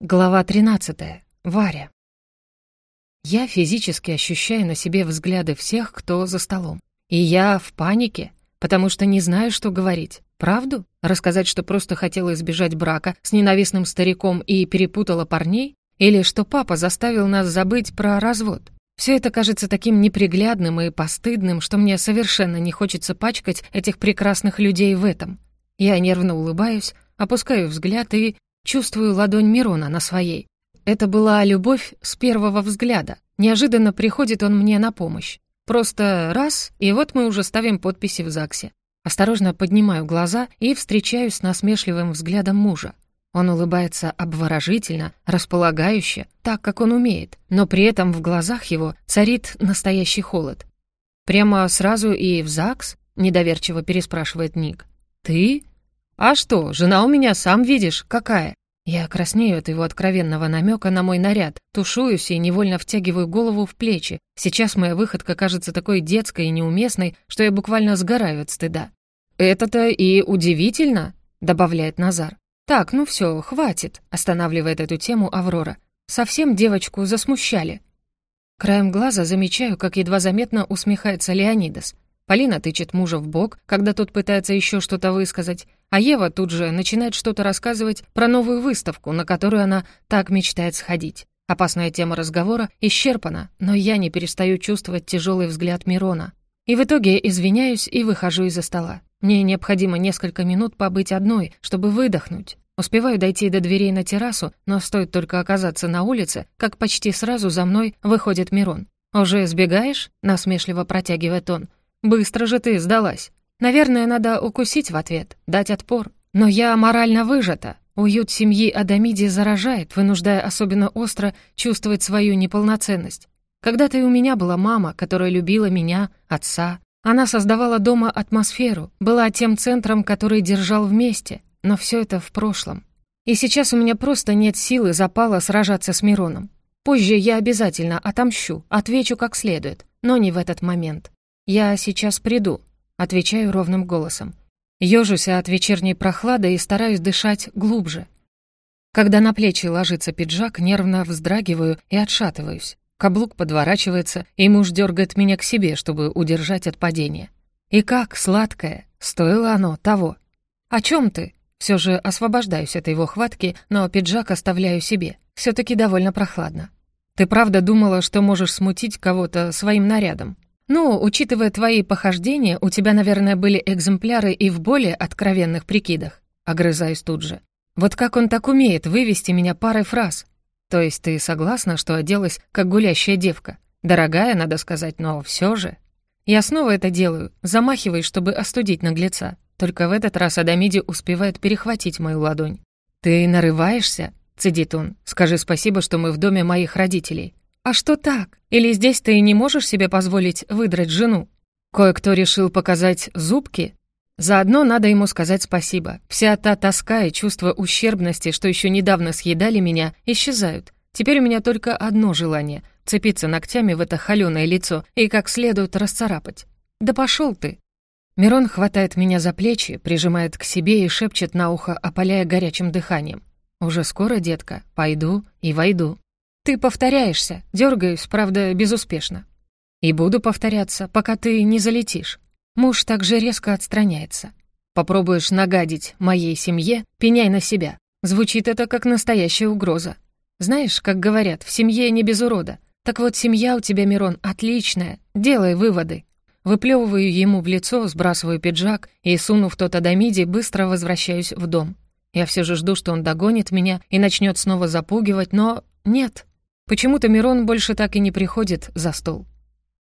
Глава 13. Варя. Я физически ощущаю на себе взгляды всех, кто за столом. И я в панике, потому что не знаю, что говорить. Правду? Рассказать, что просто хотела избежать брака с ненавистным стариком и перепутала парней? Или что папа заставил нас забыть про развод? Все это кажется таким неприглядным и постыдным, что мне совершенно не хочется пачкать этих прекрасных людей в этом. Я нервно улыбаюсь, опускаю взгляд и чувствую ладонь Мирона на своей. Это была любовь с первого взгляда. Неожиданно приходит он мне на помощь. Просто раз, и вот мы уже ставим подписи в ЗАГСе. Осторожно поднимаю глаза и встречаюсь с насмешливым взглядом мужа. Он улыбается обворожительно, располагающе, так, как он умеет, но при этом в глазах его царит настоящий холод. «Прямо сразу и в ЗАГС?» — недоверчиво переспрашивает Ник. «Ты? А что, жена у меня, сам видишь, какая?» Я краснею от его откровенного намека на мой наряд, тушуюсь и невольно втягиваю голову в плечи. Сейчас моя выходка кажется такой детской и неуместной, что я буквально сгораю от стыда. «Это-то и удивительно», — добавляет Назар. «Так, ну все, хватит», — останавливает эту тему Аврора. «Совсем девочку засмущали». Краем глаза замечаю, как едва заметно усмехается Леонидас. Полина тычет мужа в бок, когда тот пытается еще что-то высказать, а Ева тут же начинает что-то рассказывать про новую выставку, на которую она так мечтает сходить. Опасная тема разговора исчерпана, но я не перестаю чувствовать тяжелый взгляд Мирона. И в итоге извиняюсь и выхожу из-за стола. Мне необходимо несколько минут побыть одной, чтобы выдохнуть. Успеваю дойти до дверей на террасу, но стоит только оказаться на улице, как почти сразу за мной выходит Мирон. «Уже сбегаешь?» — насмешливо протягивает он. «Быстро же ты сдалась». Наверное, надо укусить в ответ, дать отпор. Но я морально выжата. Уют семьи Адамиди заражает, вынуждая особенно остро чувствовать свою неполноценность. Когда-то и у меня была мама, которая любила меня, отца. Она создавала дома атмосферу, была тем центром, который держал вместе. Но все это в прошлом. И сейчас у меня просто нет силы запала сражаться с Мироном. Позже я обязательно отомщу, отвечу как следует, но не в этот момент. Я сейчас приду, Отвечаю ровным голосом. Ёжусь от вечерней прохлады и стараюсь дышать глубже. Когда на плечи ложится пиджак, нервно вздрагиваю и отшатываюсь. Каблук подворачивается, и муж дергает меня к себе, чтобы удержать от падения. И как, сладкое, стоило оно того. «О чем ты?» Все же освобождаюсь от его хватки, но пиджак оставляю себе. все таки довольно прохладно. «Ты правда думала, что можешь смутить кого-то своим нарядом?» «Ну, учитывая твои похождения, у тебя, наверное, были экземпляры и в более откровенных прикидах», — огрызаюсь тут же. «Вот как он так умеет вывести меня парой фраз? То есть ты согласна, что оделась как гулящая девка? Дорогая, надо сказать, но все же...» Я снова это делаю, замахиваюсь, чтобы остудить наглеца. Только в этот раз Адамиди успевает перехватить мою ладонь. «Ты нарываешься?» — цедит он. «Скажи спасибо, что мы в доме моих родителей. «А что так? Или здесь ты не можешь себе позволить выдрать жену? Кое-кто решил показать зубки? Заодно надо ему сказать спасибо. Вся та тоска и чувство ущербности, что еще недавно съедали меня, исчезают. Теперь у меня только одно желание — цепиться ногтями в это холёное лицо и как следует расцарапать. «Да пошел ты!» Мирон хватает меня за плечи, прижимает к себе и шепчет на ухо, опаляя горячим дыханием. «Уже скоро, детка, пойду и войду». Ты повторяешься, дергаюсь, правда, безуспешно. И буду повторяться, пока ты не залетишь. Муж также резко отстраняется. Попробуешь нагадить моей семье, пеняй на себя. Звучит это как настоящая угроза. Знаешь, как говорят, в семье не без урода. Так вот, семья у тебя, Мирон, отличная. Делай выводы. Выплевываю ему в лицо, сбрасываю пиджак и, сунув тот Адамиди, быстро возвращаюсь в дом. Я все же жду, что он догонит меня и начнет снова запугивать, но нет. Почему-то Мирон больше так и не приходит за стол.